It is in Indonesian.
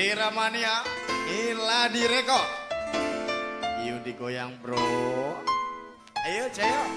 Wiramania Ila direko. Yuk digoyang bro. Ayo Jaya